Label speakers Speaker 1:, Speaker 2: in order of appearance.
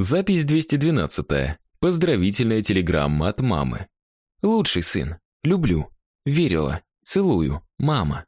Speaker 1: Запись 212. Поздравительная телеграмма от мамы. Лучший сын. Люблю. Верила. Целую. Мама.